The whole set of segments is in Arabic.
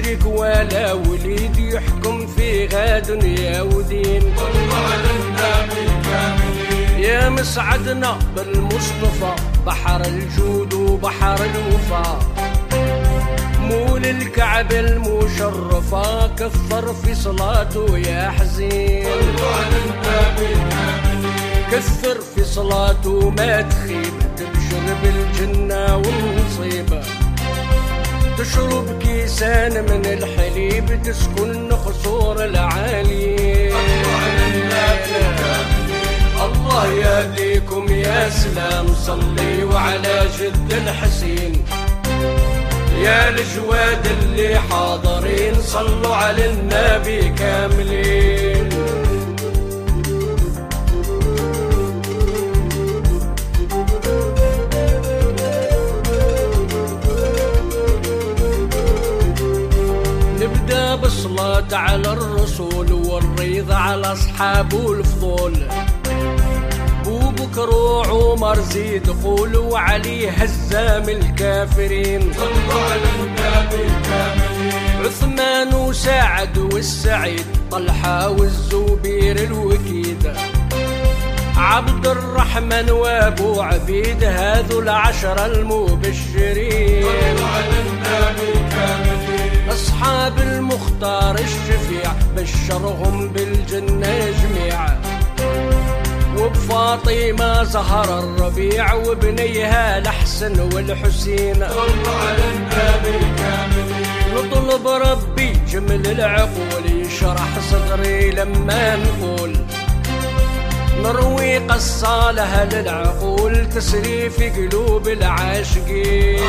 ليه شريك ولا وليد يحكم في غا دنيا ودين يا مسعدنا بالمصطفى بحر الجود وبحر الوفا. مول الكعبة المشرفة كثر في صلاته يا حزين. كثر في صلاته ما تخيب تبشر بالجنة والمصيبة. تشرب كيسان من الحليب تسكن قصور العالي. الله يهديكم يا سلام صلي وعلى جد الحسين. يا الجواد اللي حاضرين صلوا على النبي كاملين. بالصلاة على الرسول والريض على أصحابه الفضول. أبو بكر وعمر زيد قولوا عليه هزام الكافرين. صلوا على النبي كاملين عثمان وسعد والسعيد طلحة والزبير الوكيد. عبد الرحمن وأبو عبيد هذو العشرة المبشرين. صلوا على النبي كاملين أصحاب المختار الشفيع بشرهم بالجنة جميع. وبفاطمة زهر الربيع وبنيها الحسن والحسين. صلوا على النبي كاملين نطلب ربي جمل العقول يشرح صدري لما نقول. نروي قصالها للعقول تسري في قلوب العاشقين.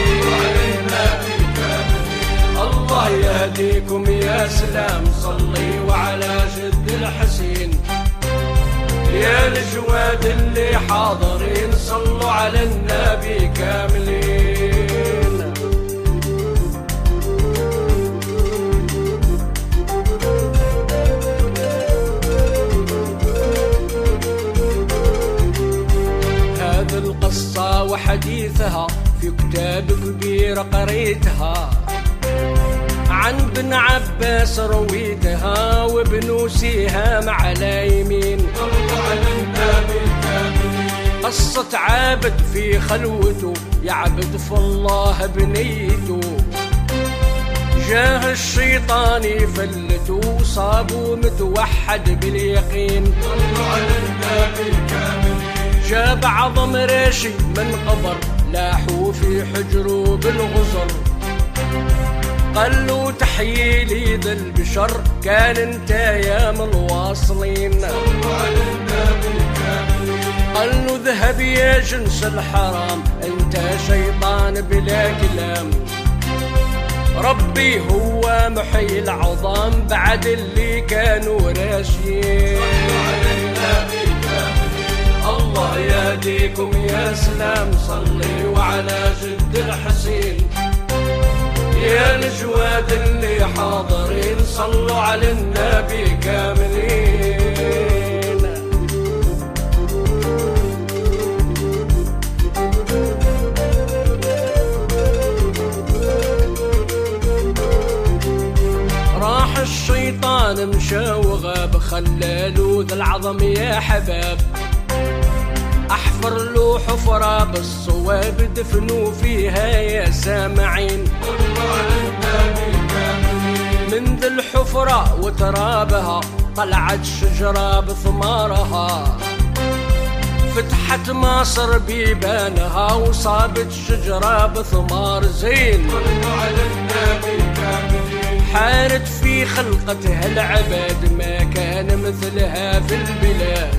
الله يهديكم يا سلام. صلي وعلى جد الحسين. يا الجواد اللي حاضرين صلوا على النبي كاملين. هذه القصة وحديثها في كتاب كبير قريتها. عن بن عباس رويتها وابن سيهام على يمين قصة عابد في خلوته يعبد في الله بنيته. جاه الشيطان يفلته صابوا متوحد باليقين. جاب عظم ريشي من قبر لاحوا في حجره بالغزر قال له تحييلي ذا البشر كان انت يا من الواصلين قال له ذهب يا جنس الحرام انت شيطان بلا كلام. ربي هو محيي العظام بعد اللي كانوا راشيين. الله يهديكم يا سلام صلي وعلى جد الحسين. يا الجواد اللي حاضرين صلوا على النبي كاملين. راح الشيطان مشى وغاب خلاله ذا العظم يا حباب. أحفر له حفرة بالصواب دفنوا فيها يا سامعين. من ذا الحفرة وترابها طلعت شجرة بثمارها. فتحت مصر بيبانها وصابت شجرة بثمار زين. حارت في خلقتها العباد ما كان مثلها في البلاد.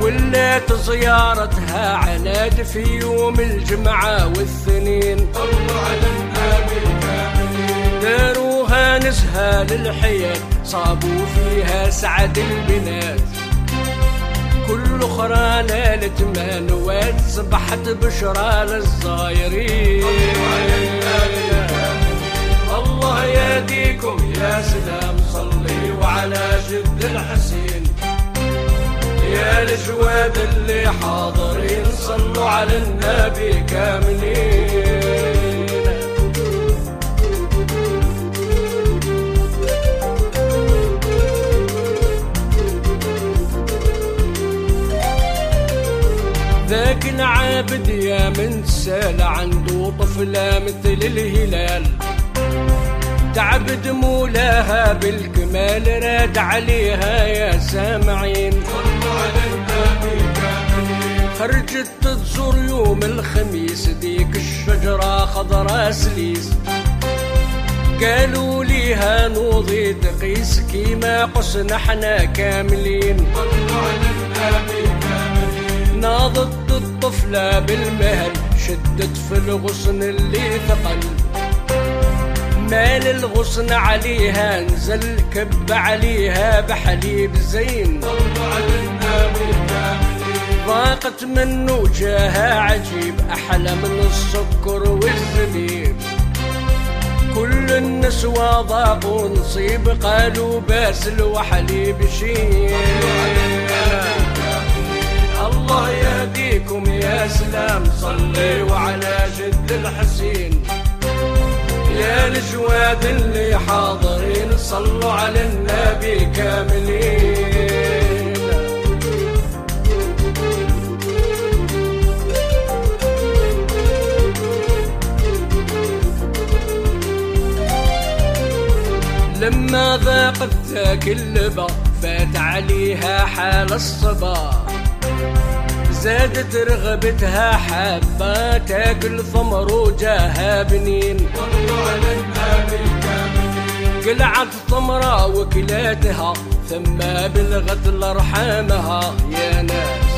ولات زيارتها عناد في يوم الجمعة والثنين. صلوا على النبي كاملين داروها نزهة للحياة صابوا فيها سعد البنات. كل أخرى نالت منوات صبحت بشرى للزايرين. الله يهديكم يا سلام صلي وعلى جد الحسين. الجواد اللي حاضرين صلوا على النبي كاملين. ذاك العابد يا من سال عنده طفلة مثل الهلال. تعبد مولاها بالكمال راد عليها يا سامعين. خرجت تزور يوم الخميس ديك الشجرة خضرا سليس. قالوا ليها نوضي تقيس كيما قسنا إحنا كاملين. ناضت الطفلة بالمهل شدت في الغصن اللي ثقل. مال الغصن عليها نزل كب عليها بحليب زين. النبي كاملين ضاقت منه جاها عجيب أحلى من السكر والزبيب. كل النسوة ضاقوا نصيب قالوا باسل وحليب شيب. الله يهديكم يا سلام صلي وعلى جد الحسين. يا الجواد اللي حاضرين صلوا على النبي كاملين. لما ذاقت اللبا فات عليها حال الصبا. زادت رغبتها حابة تاكل ثمر وجاها بنين. قلعت ثمرة وكلاتها ثم بلغت لارحامها يا ناس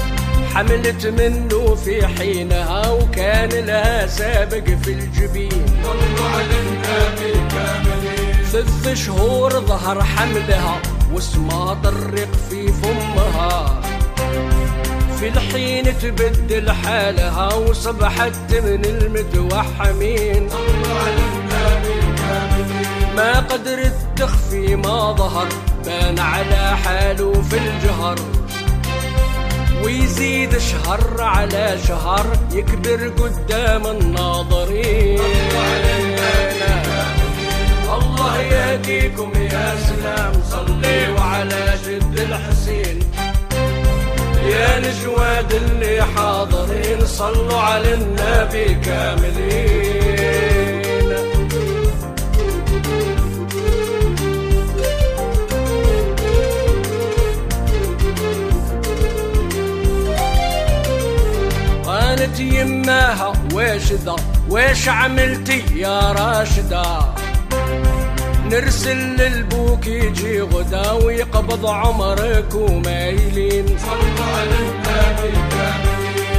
حملت منه في حينها وكان لها سابق في الجبين. صلوا على النبي ثلاث شهور ظهر حملها واسمها طرق في فمها. في الحين تبدل حالها وصبحت من المتوحمين. ما قدرت تخفي ما ظهر بان على حاله في الجهر. ويزيد شهر على شهر يكبر قدام الناظرين. جد الحسين يا نجواد اللي حاضرين صلوا على النبي كاملين. قالت يماها ويش ذا؟ ويش عملتي يا راشدة؟ نرسل للبوك يجي غدا ويقبض عمرك ومايلين. صلوا على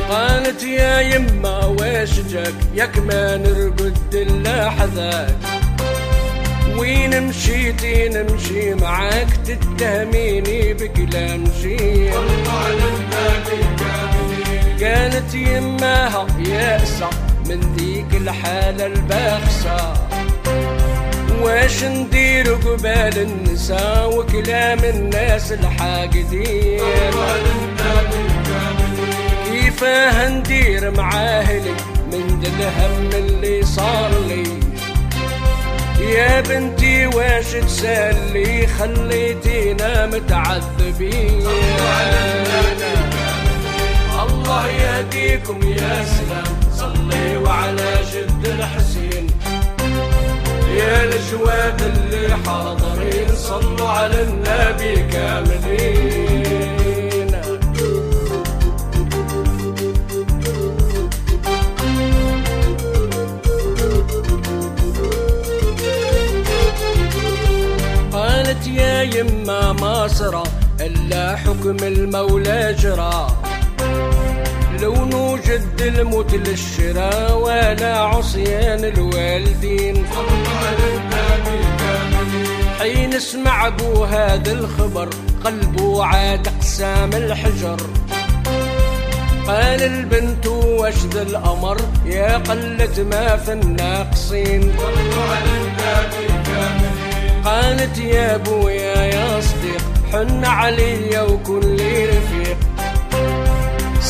قالت يا يما ويش جاك؟ ياك ما نرقد إلا حذاك. وين مشيتي؟ نمشي معاك تتهميني بكلام كاملين كانت يماها يائسة من ذيك الحالة الباخسة. واش ندير قبال النساء وكلام الناس الحاقدين؟ كيفاه ندير مع أهلي من الهم اللي صار لي؟ يا بنتي واش تسألي؟ خليتينا متعذبين الله يهديكم يا سلام. صلي وعلى جد الحسين. يا الجواد اللي حاضرين صلوا على النبي كاملين. قالت يا يما ما سرى إلا حكم المولى جرى لو نوجد الموت للشراء ولا عصيان الوالدين. حين اسمع أبو هذا الخبر قلبه عاد أقسام الحجر. قال البنت واشد الأمر يا قلة ما في الناقصين. قالت يا أبويا يا صديق حن علي وكن لي رفيق.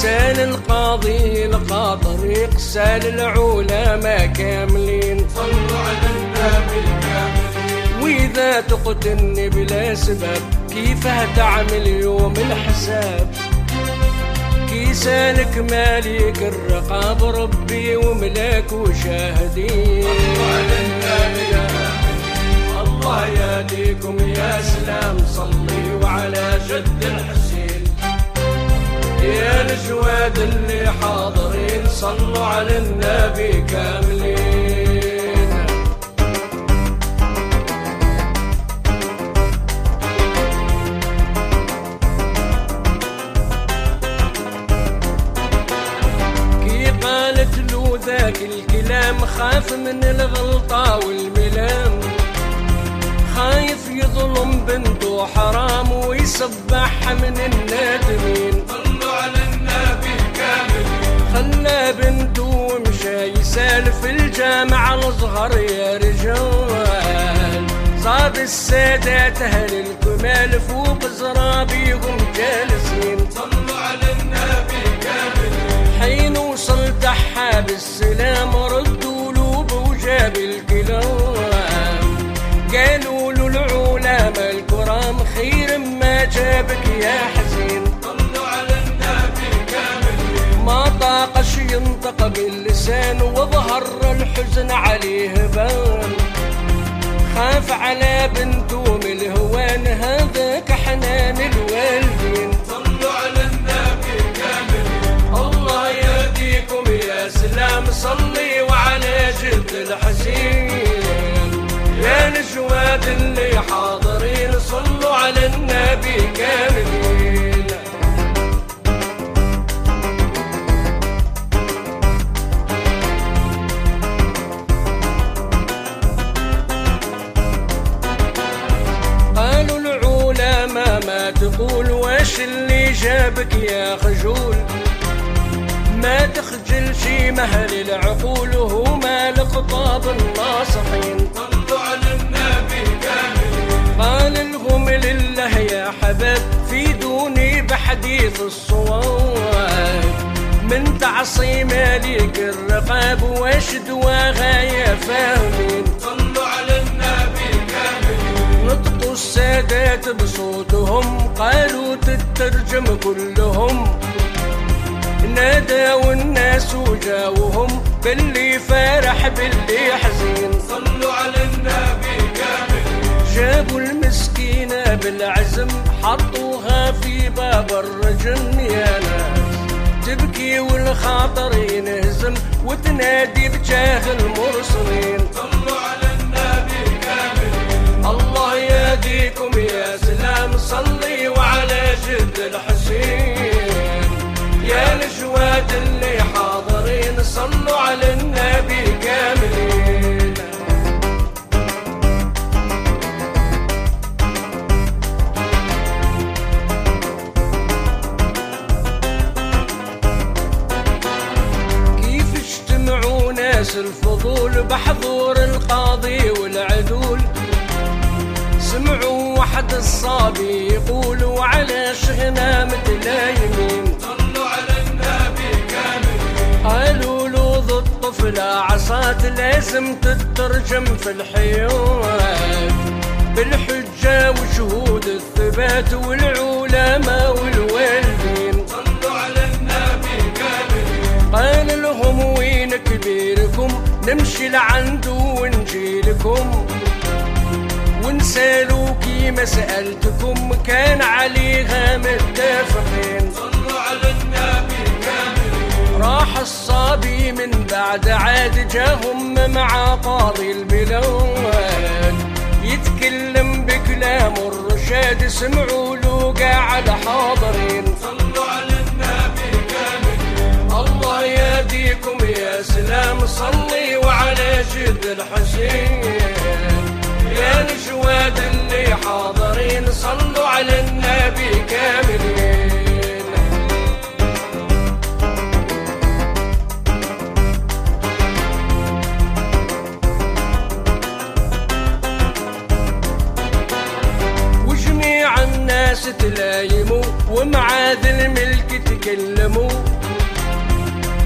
سال القاضي لقى طريق سال العلماء كاملين صلوا على النبي كاملين. وإذا تقتلني بلا سبب كيف هتعمل يوم الحساب؟ كيسانك مالك الرقاب ربي وملاك وشاهدين. على ينطق باللسان وظهر الحزن عليه بان. خاف على بنته من الهوان هذاك حنان الوالدين. صلوا على النبي كاملين الله يهديكم يا سلام صلي وعلى جد الحسين. يا نجواد اللي حاضرين صلوا على النبي كاملين. تقول واش اللي جابك يا خجول؟ ما تخجلش مهل العقول وهما الخطاب الناصحين. صلوا على النبي قال لهم لله يا حباب فيدوني بحديث الصواب. من تعصي مالك الرقاب واش دواها يا فاهمين؟ السادات بصوتهم قالوا تترجم كلهم. نادوا الناس وجاوهم باللي فرح باللي حزين. صلوا على النبي كاملين جابوا المسكينة بالعزم حطوها في باب الرجم. يا ناس تبكي والخاطر ينهزم وتنادي بجاه المرسلين. الطفلة عصات لازم تترجم في الحيوان. بالحجة وشهود الثبات والعلماء والوالدين. صلوا على النبي قال لهم وين كبيركم؟ نمشي لعنده ونجي لكم ونسألوكي مسألتكم كان عليها متفقين. الصبي من بعد عاد جاهم مع قاضي البلاد يتكلم بكلام الرشاد سمعوا له قاعد حاضرين صلوا على النبي كاملين الله يهديكم يا سلام. صلي وعلى جد الحسين. يا نجواد اللي حاضرين. صلوا على النبي كاملين الناس تلايموا ومعاذ الملك تكلموا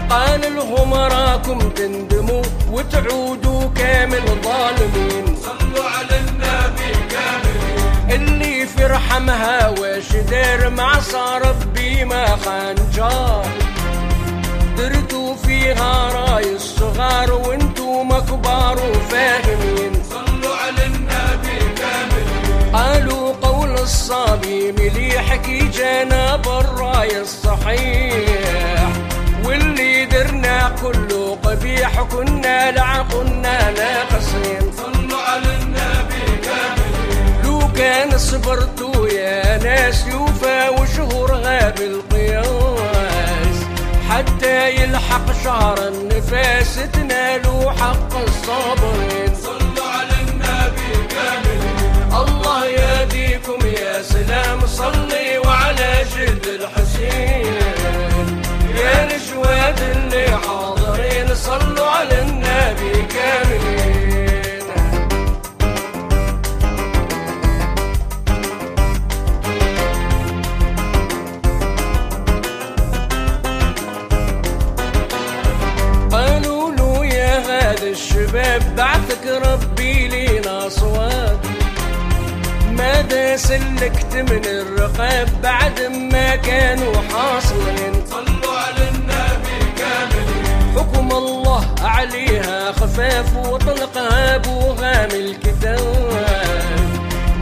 قال لهم راكم تندموا وتعودوا كامل ظالمين. صلوا على النبي كاملين اللي في رحمها واش دار مع صار بما خنجار درتوا فيها راي الصغار وأنتم كبار وفاهمين صلوا على النبي كاملين قالوا قول الصبي مليح كي جانا بالراي الصحيح. واللي درنا كله قبيح كنا لعقنا ناقصين. صلوا على النبي كاملين لو كان صبرتوا يا ناس يوفى وشهورها بالقياس حتى يلحق شهر النفاس تنالوا حق الصابرين. صلوا على النبي كاملين صلي وعلى جد الحسين. يا نجواد اللي حاضرين صلوا على النبي كاملين قالوا له يا هذا الشباب بعثك ربي لينا صواب ماذا سلكت من الرقاب بعد ما كانوا حاصلين. صلوا على النبي كاملين حكم الله عليها خفاف وطلقها ابوها من الكتاب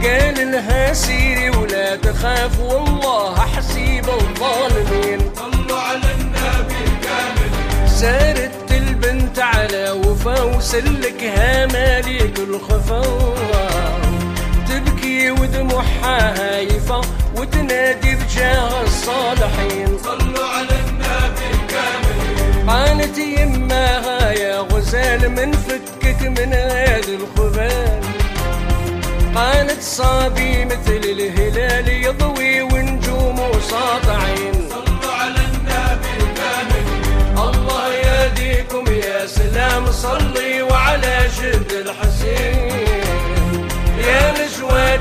قال لها سيري ولا تخاف والله حسيب الظالمين. صلوا على النبي كاملين سارت البنت على وفا وسلكها مالك الخفا تبكي ودموعها هايفة وتنادي بجاه الصالحين. صلوا على النبي كاملين قالت يماها يا غزال من فكك من هذا الخبال قالت صابي مثل الهلال يضوي ونجومه ساطعين. صلوا على النبي كاملين الله يهديكم يا سلام صلي وعلى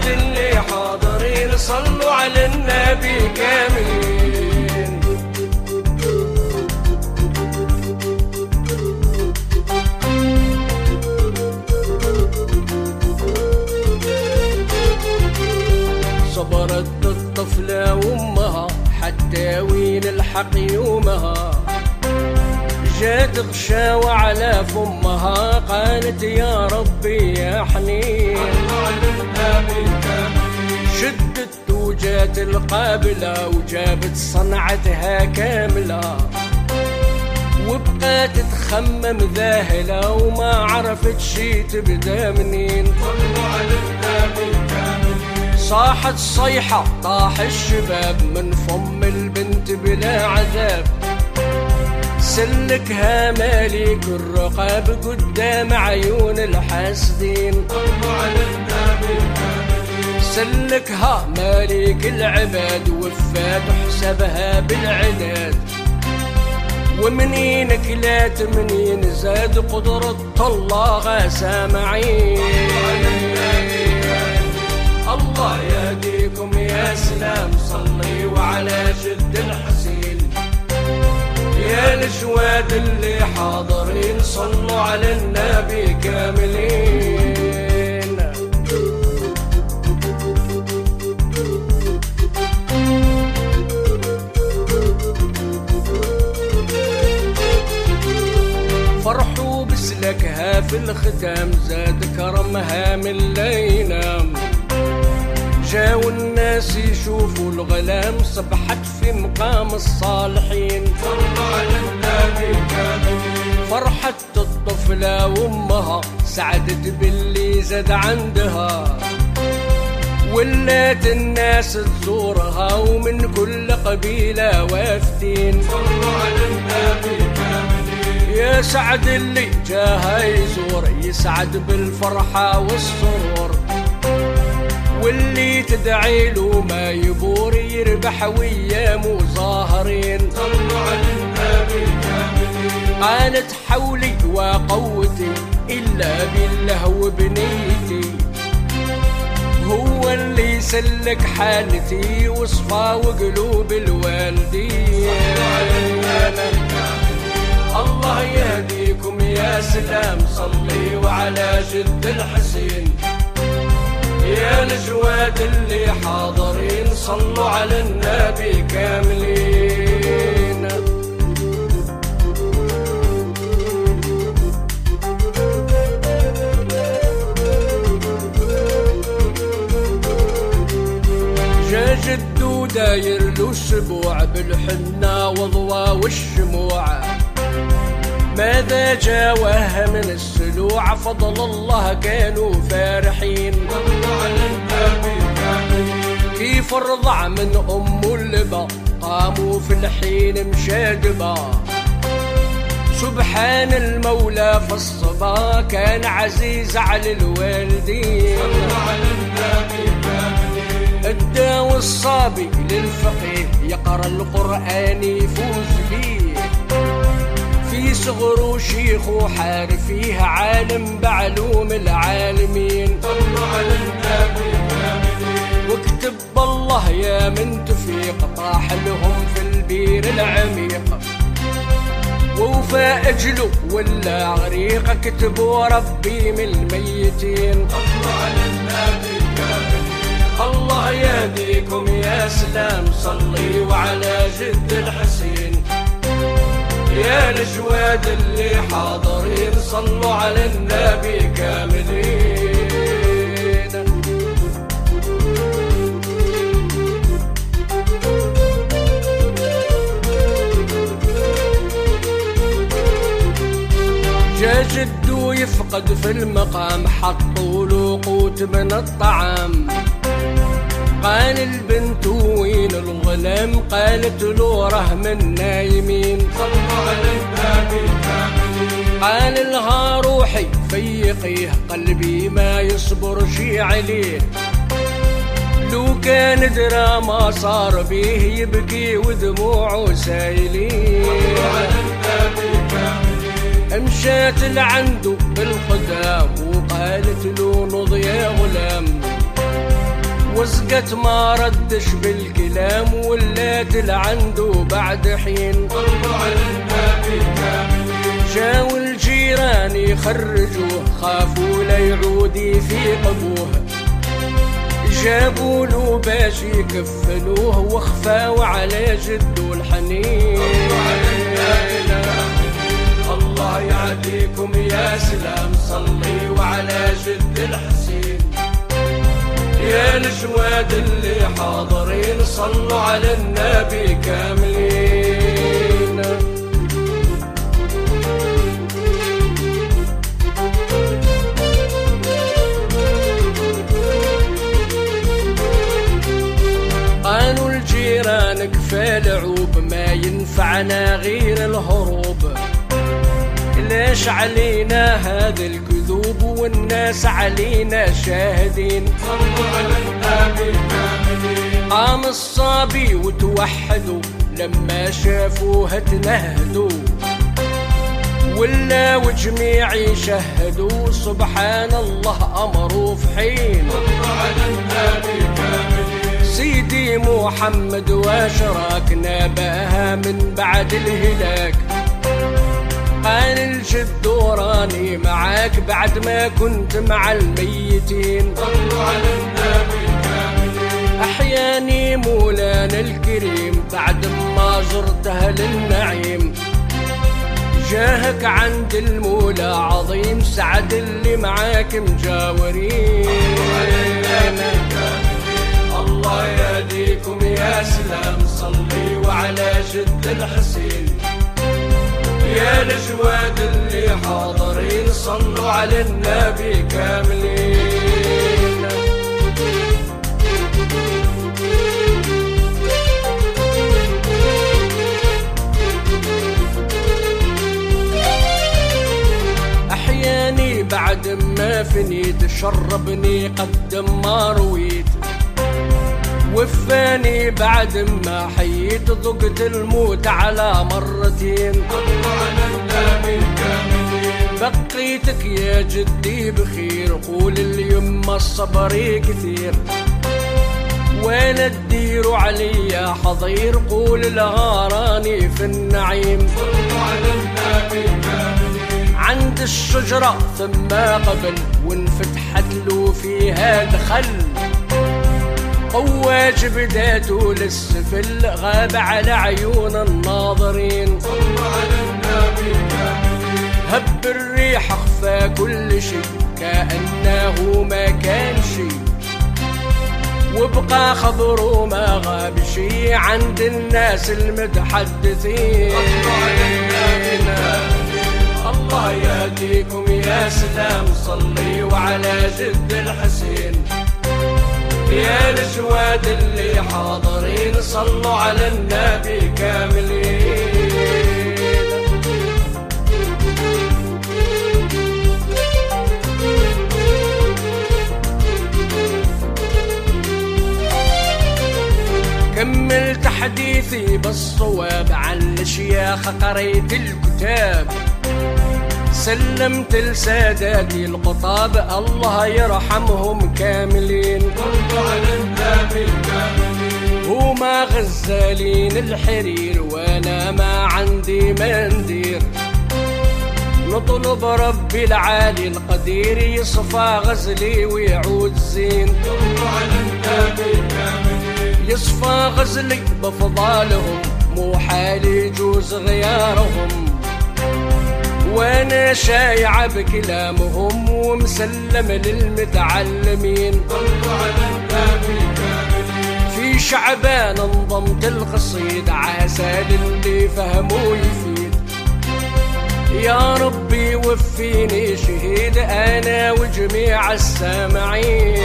اللي حاضرين صلوا على النبي كاملين صبرت الطفلة وامها حتى وين الحق يومها. جات غشاوة على فمها قالت يا ربي يا حنين. شدت وجات القابلة وجابت صنعتها كاملة. وبقات تخمم ذاهلة وما عرفت شي تبدأ منين. صاحت صيحة طاح الشباب من فم البنت بلا عذاب. سلكها مالك الرقاب قدام عيون الحاسدين. سلكها مالك العباد وفات حسبها بالعداد. ومنينك لا تمنين زاد قدرة الله سامعين. الله يهديكم يا سلام صلي وعلى جد الحسين. يا الجواد اللي حاضرين صلوا على النبي كاملين. فرحوا بسلكها في الختام زاد كرمها من لا ينام جاو الناس يشوفوا الغلام صبحت في مقام الصالحين. صلوا على النبي فرحت الطفلة وأمها سعدت باللي زاد عندها. ولات الناس تزورها ومن كل قبيلة وافتين صلوا على النبي يا سعد اللي جاها يزور يسعد بالفرحة والسرور. واللي تدعي له ما يبور يربح ويا على النبي كاملين قالت حولي وقوتي إلا بالله وبنيتي هو اللي سلك حالتي وصفى وقلوب الوالدين. الله يهديكم يا سلام صلي وعلى جد الحسين. يا الجواد اللي حاضرين صلوا على النبي كاملين. جا جدو داير له السبوع بالحنة وضوى والشموع. ماذا من السلوع فضل الله كانوا فارحين. كيف الرضع من أم اللبا قاموا في الحين مشادبا سبحان المولى في الصبا كان عزيز على الوالدين. الداوي الصابي للفقيه يقرأ القرآن يفوز بيه. في صغره شيخ وحارفيه عالم بعلوم العالمين. كاملين واكتب الله يا من تفيق طاح لهم في البير العميق. ووفاء اجله ولا غريق كتبوا ربي من الميتين. كاملين الله يهديكم يا سلام صلي وعلى جد الحسين. يا الجواد اللي حاضرين صلوا على النبي كاملين. جا جدو يفقد في المقام حطوا له قوت من الطعام. قال البنت وين الغلام؟ قالت له ره من نايمين صلوا على النبي قال لها روحي فيقيه قلبي ما يصبر شي عليه لو كان درا ما صار بيه يبكي ودموعه سايلين مشات لعنده بالقدام وقالت له نض يا غلام. وسقت ما ردش بالكلام ولات لعنده بعد حين. جاوا الجيران يخرجوه خافوا لا يعود في قبوه. جابوا له باش يكفنوه وخفاوا على جده الحنين. الله يعديكم يا سلام صلي وعلى جد الحسين. يا الجواد اللي حاضرين صلوا على النبي كاملين. قالوا الجيران كفى لعوب ما ينفعنا غير الهروب. ليش علينا هذا الكذوب والناس علينا شاهدين؟ قام الصبي وتوحدوا لما شافوها تنهدوا. ولا وجميع يشهدوا سبحان الله أمروا في حين. سيدي محمد واشراكنا بها من بعد الهلاك. قال الجد وراني معاك بعد ما كنت مع الميتين. صلوا على النبي أحياني مولانا الكريم بعد ما زرت أهل النعيم. جاهك عند المولى عظيم سعد اللي معاك مجاورين. الله يهديكم يا سلام صلي وعلى جد الحسين. يا الجواد اللي حاضرين صلوا على النبي كاملين. أحياني بعد ما فنيت شربني قدم ما رويت. وفاني بعد ما حييت ضقت الموت على مرتين. صلوا على النبي كاملين بقيتك يا جدي بخير قول اليمة الصبر كثير. ولا تدير علي يا حضير؟ قول الغاراني في النعيم. النبي كاملين عند الشجرة ثم قبل وانفتحت له فيها دخل. قواج بداته للسفل غاب على عيون الناظرين. صلوا على النبي هب الريح اخفى كل شيء كأنه ما كان شيء. وبقى خبره ما غاب شيء عند الناس المتحدثين. الله يهديكم يا سلام صلي وعلى جد الحسين. يا الجواد اللي حاضرين صلوا على النبي كاملين. كملت حديثي بالصواب عن الشياخ قريت الكتاب. سلمت لساداتي القطاب الله يرحمهم كاملين. صلوا على النبي كاملين هما غزالين الحرير وأنا ما عندي ما ندير نطلب ربي العالي القدير يصفى غزلي ويعود زين. على النبي كاملين يصفى غزلي بفضالهم مو حال يجوز غيارهم. وأنا شايع بكلامهم ومسلم للمتعلمين. في شعبان انضمت القصيد عسى للي فهموا يفيد. يا ربي وفيني شهيد أنا وجميع السامعين.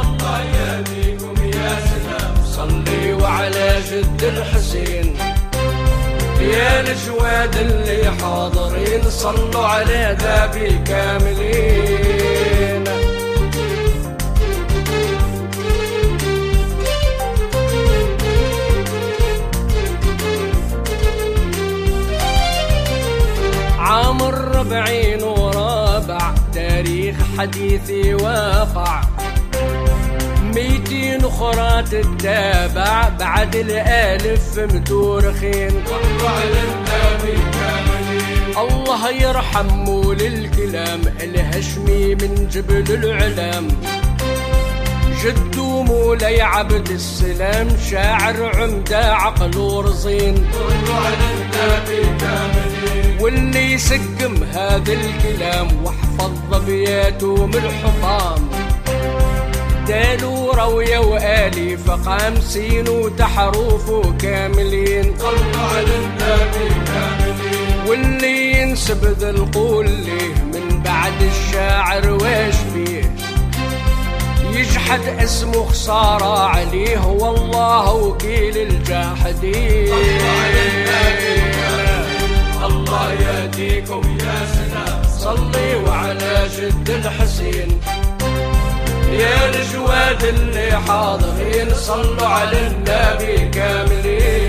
الله يهديكم يا سلام. صلي وعلى جد الحسين. يا الجواد اللي حاضرين صلوا على ذابي كاملين. عام الربعين ورابع تاريخ حديثي واقع ميتين أخرى تتابع بعد الألف متورخين كاملين الله يرحم مول الكلام الهشمي من جبل العلام. جدو مولاي عبد السلام شاعر عمدة عقل ورزين. واللي يسقم هذا الكلام واحفظ ظبياته من الحطام. دالو روية فقام سين وتحروف كاملين. صلوا على النبي كاملين واللي ينسب ذا القول ليه من بعد الشاعر واش بيه يجحد اسمه خسارة عليه والله وكيل الجاحدين. الله يهديكم يا سلام. صلي وعلى جد الحسين. يا الجواد اللي حاضرين صلوا على النبي كاملين.